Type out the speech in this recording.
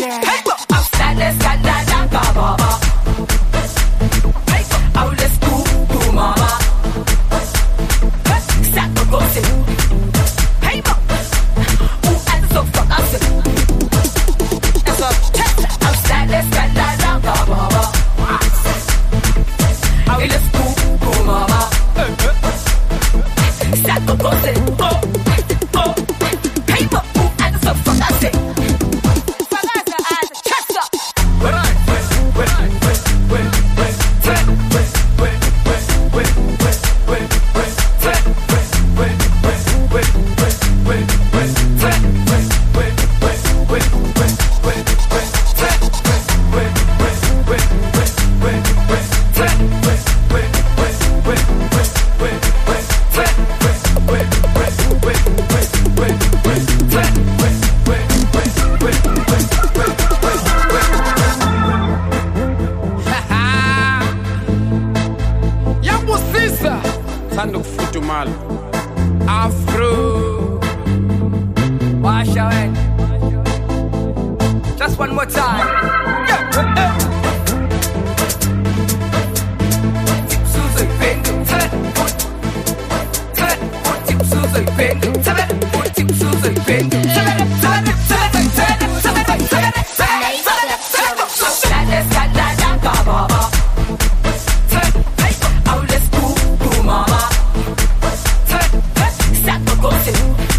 there. Outside the scada da ba ba ba. Out the school to mama. Start to go to. Hey ba. Who at the so from out the. That's up. Outside the scada ba ba ba. Out the school to mama. Start go. Original. Afro. Wash your head. Just one more time. Yeah. eh. tip 输 to